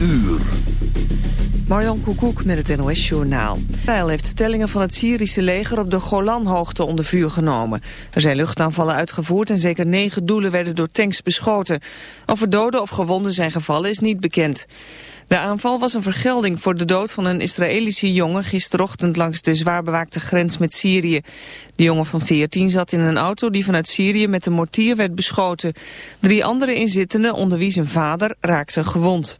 uur. Marjan Koekoek met het NOS-journaal. Israël heeft stellingen van het Syrische leger op de Golanhoogte onder vuur genomen. Er zijn luchtaanvallen uitgevoerd en zeker negen doelen werden door tanks beschoten. Of er doden of gewonden zijn gevallen is niet bekend. De aanval was een vergelding voor de dood van een Israëlische jongen gisterochtend langs de zwaar bewaakte grens met Syrië. De jongen van 14 zat in een auto die vanuit Syrië met een mortier werd beschoten. Drie andere inzittenden, onder wie zijn vader, raakten gewond.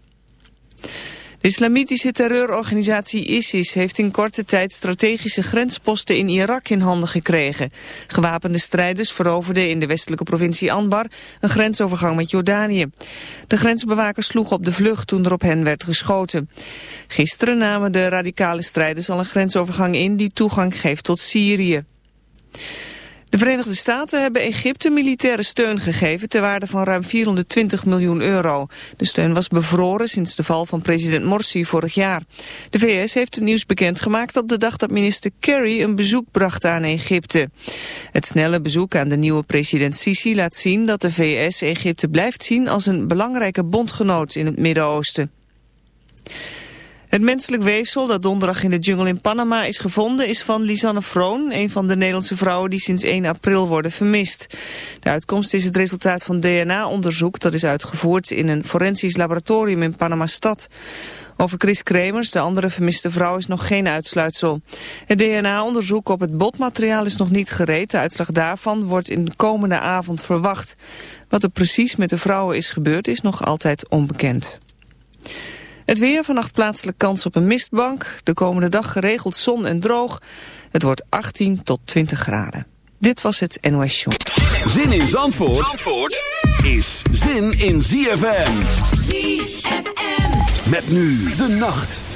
De islamitische terreurorganisatie ISIS heeft in korte tijd strategische grensposten in Irak in handen gekregen. Gewapende strijders veroverden in de westelijke provincie Anbar een grensovergang met Jordanië. De grensbewakers sloegen op de vlucht toen er op hen werd geschoten. Gisteren namen de radicale strijders al een grensovergang in die toegang geeft tot Syrië. De Verenigde Staten hebben Egypte militaire steun gegeven ter waarde van ruim 420 miljoen euro. De steun was bevroren sinds de val van president Morsi vorig jaar. De VS heeft het nieuws bekendgemaakt op de dag dat minister Kerry een bezoek bracht aan Egypte. Het snelle bezoek aan de nieuwe president Sisi laat zien dat de VS Egypte blijft zien als een belangrijke bondgenoot in het Midden-Oosten. Het menselijk weefsel dat donderdag in de jungle in Panama is gevonden is van Lisanne Vroon, een van de Nederlandse vrouwen die sinds 1 april worden vermist. De uitkomst is het resultaat van DNA-onderzoek dat is uitgevoerd in een forensisch laboratorium in Panama-stad. Over Chris Kremers, de andere vermiste vrouw, is nog geen uitsluitsel. Het DNA-onderzoek op het botmateriaal is nog niet gereed. De uitslag daarvan wordt in de komende avond verwacht. Wat er precies met de vrouwen is gebeurd is nog altijd onbekend. Het weer, vannacht plaatselijk kans op een mistbank. De komende dag geregeld zon en droog. Het wordt 18 tot 20 graden. Dit was het NOS Show. Zin in Zandvoort, Zandvoort is zin in ZFM. ZFM. Met nu de nacht.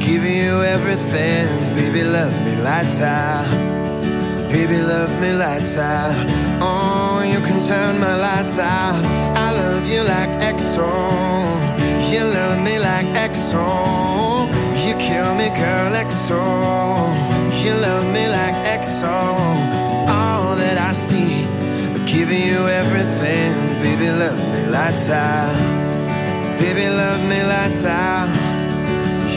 Give you everything, baby. Love me lights out. Baby, love me lights out. Oh, you can turn my lights out. I love you like EXO. You love me like EXO. You kill me, girl, EXO. You love me like EXO. It's all that I see. I'm giving you everything. Baby, love me lights out. Baby, love me lights out.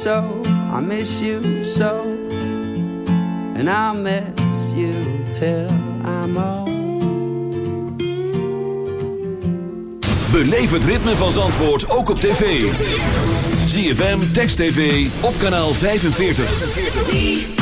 So. I miss you so. And I'll miss you till I'm old. Beleef het ritme van Zandvoort ook op tv. ZFM, Text TV, op kanaal 45.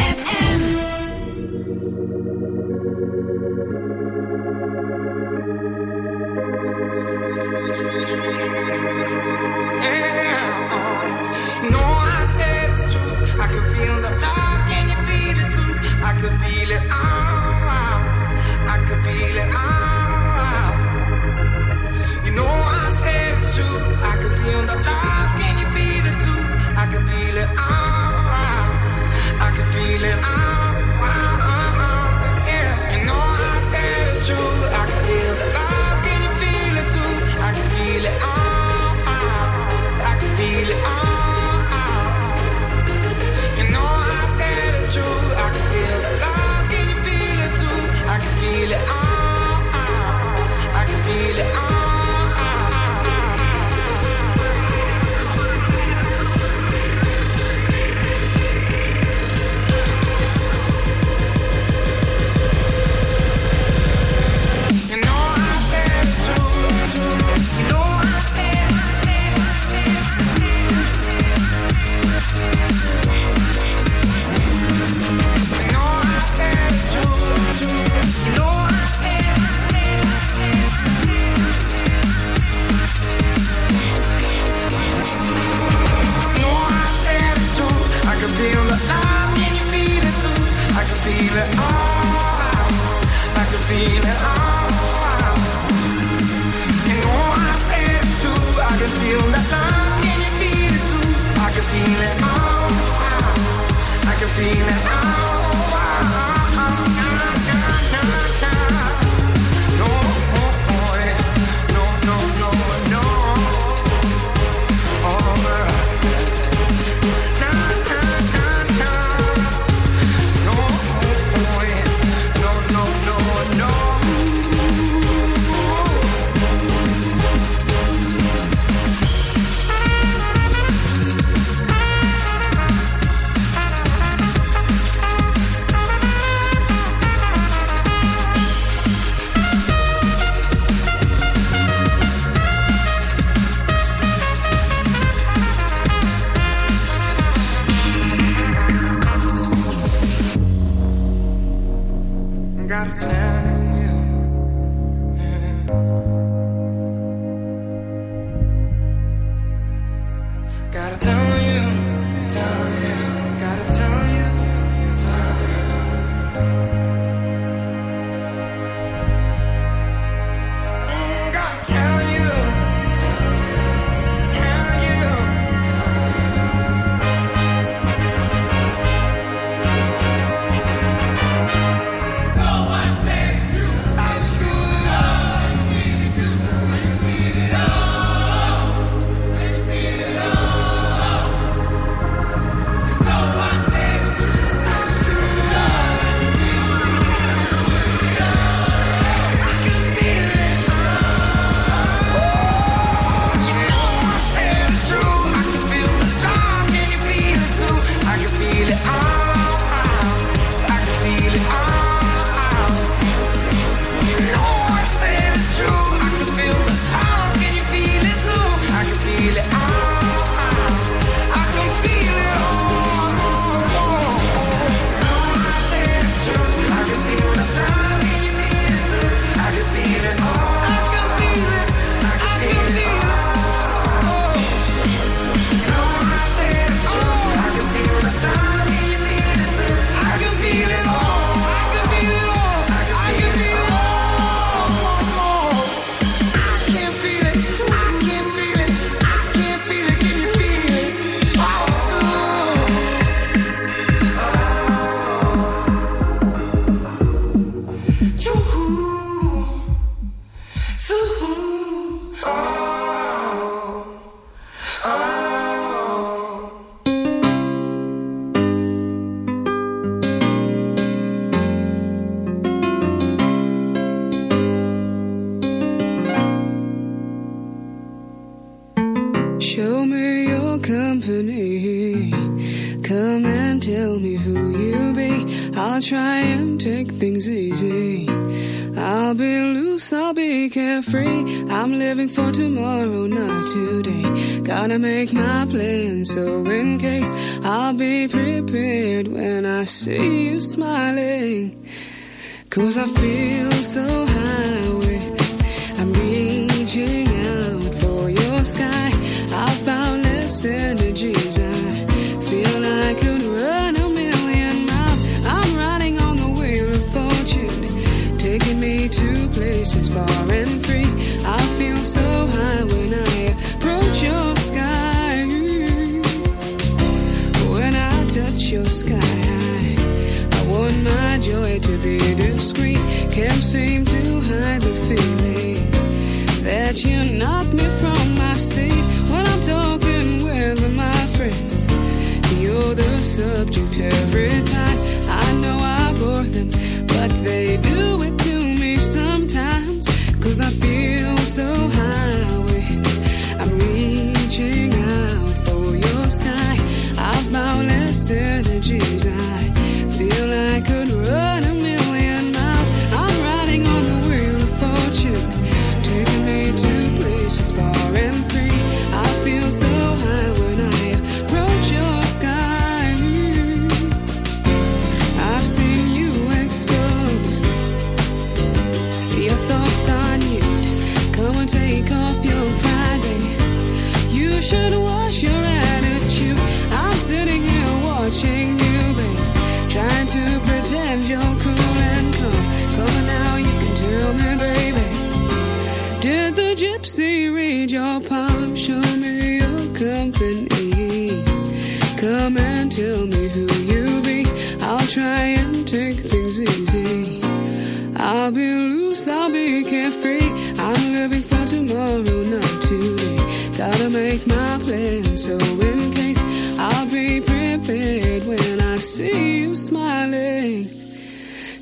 see you smiling. Cause I feel so high. you knock me from my seat when I'm talking with my friends. You're the subject every time.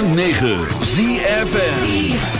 106.9 ZFN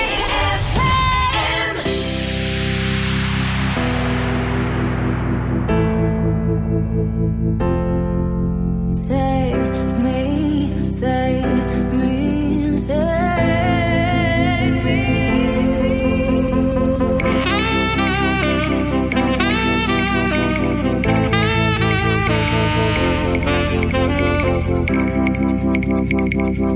Save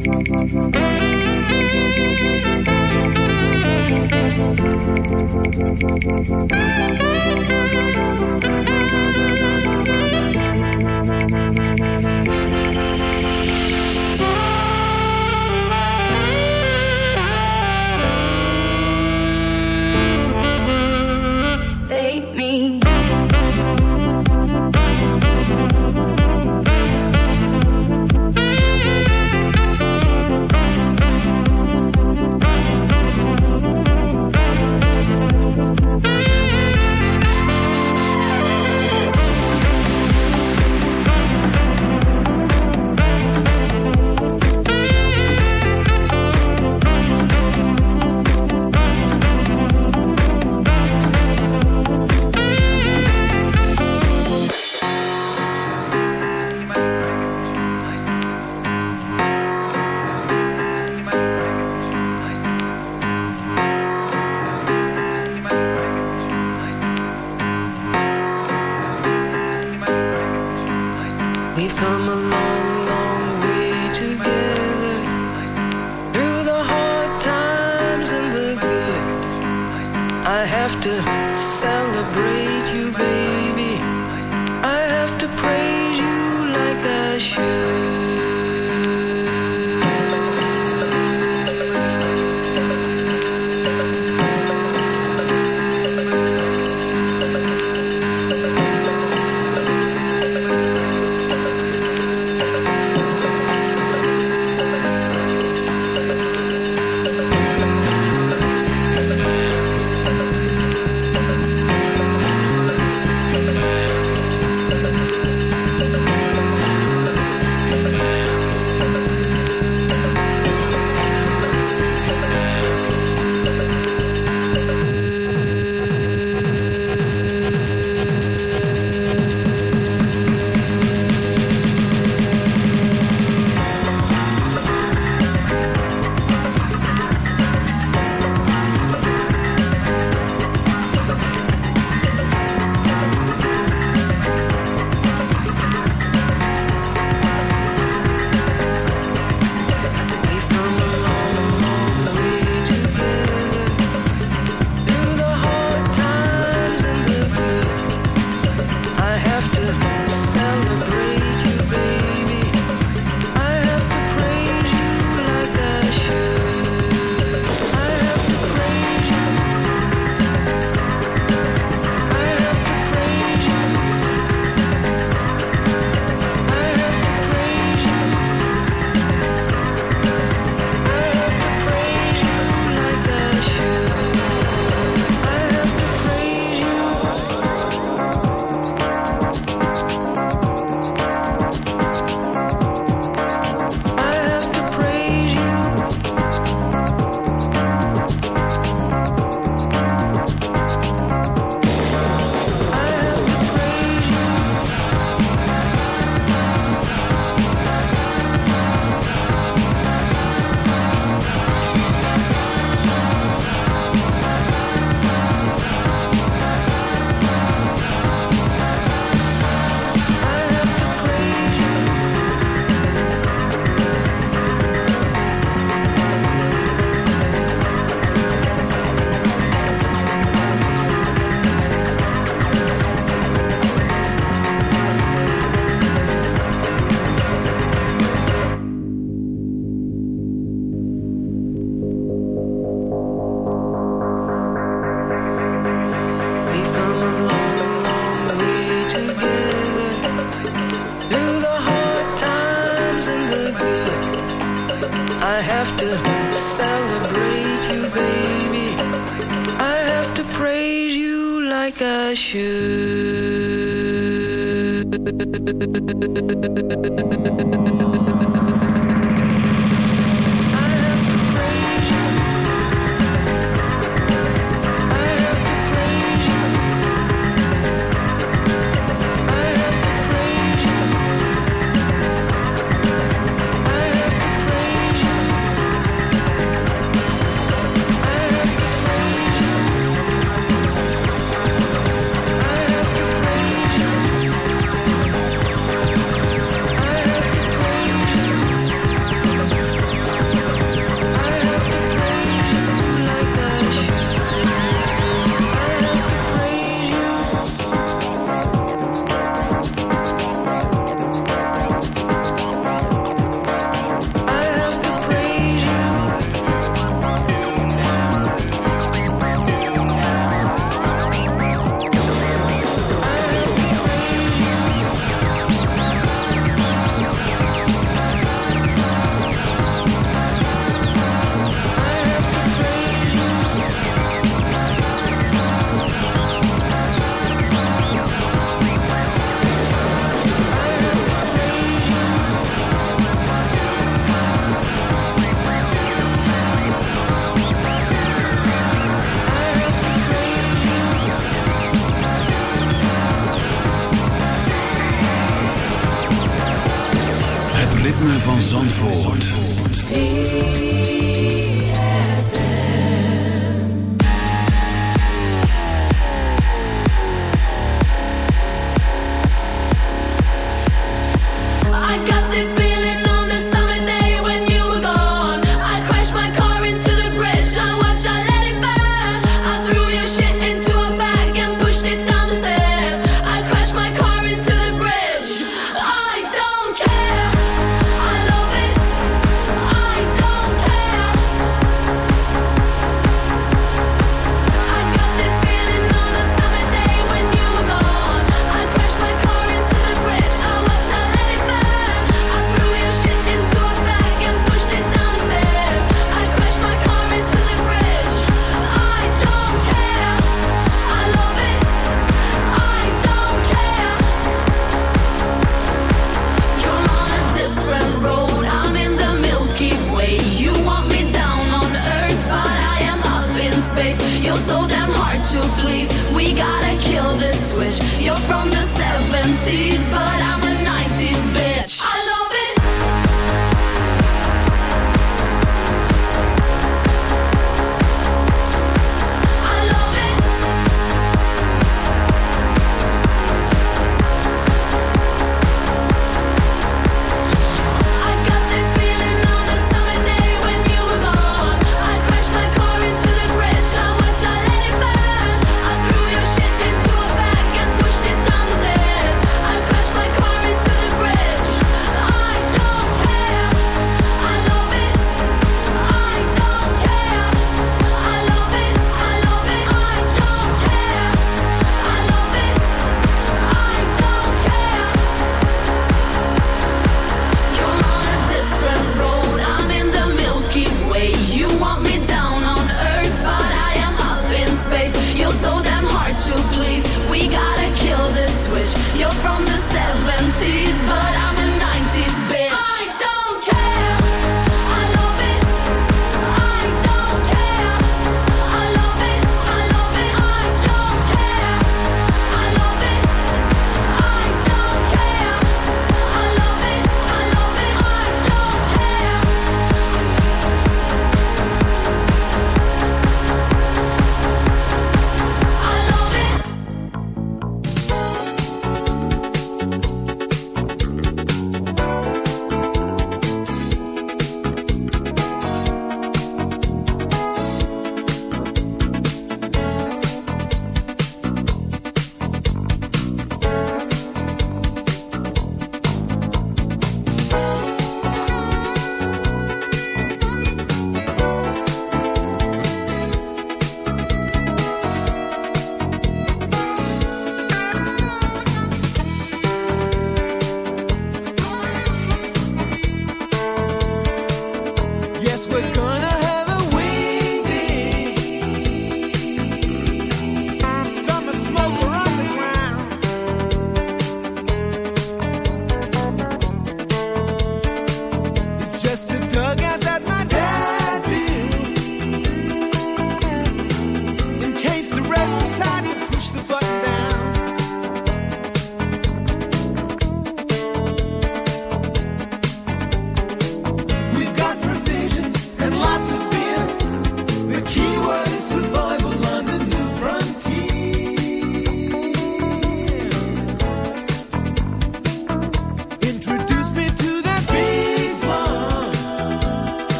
tock. You.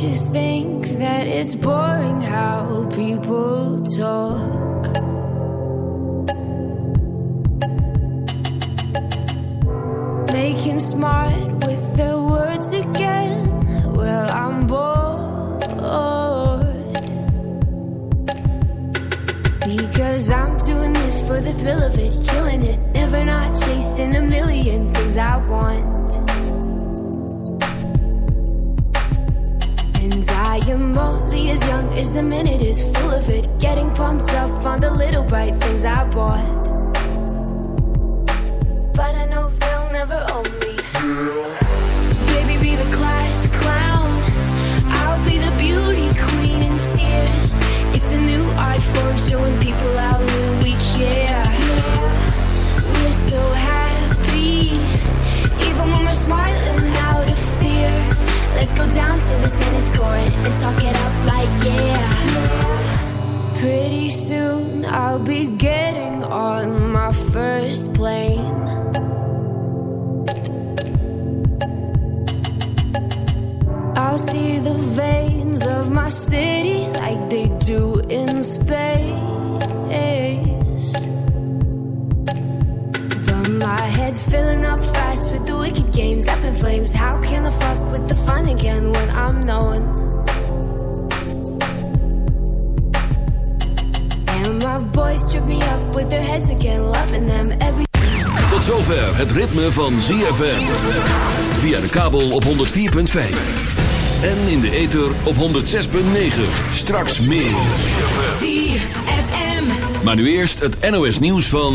Don't you think that it's boring how people talk? Making smart with their words again. Well, I'm bored. Because I'm doing this for the thrill of it, killing it. Never not chasing a million things I want. I am only as young as the minute is full of it. Getting pumped up on the little bright things I bought. To the tennis court and talk it up like yeah. Pretty soon I'll be getting on my first plane. I'll see the veins of my city like they do in space. But my head's filling up fast with the wicked games up in flames. How can I with the fun again when I'm knowing? And my boys trip me up with their heads again, loving them every. Tot zover het ritme van ZFM. Via de kabel op 104.5. En in de ether op 106.9. Straks meer. ZFM. Maar nu eerst het NOS nieuws van...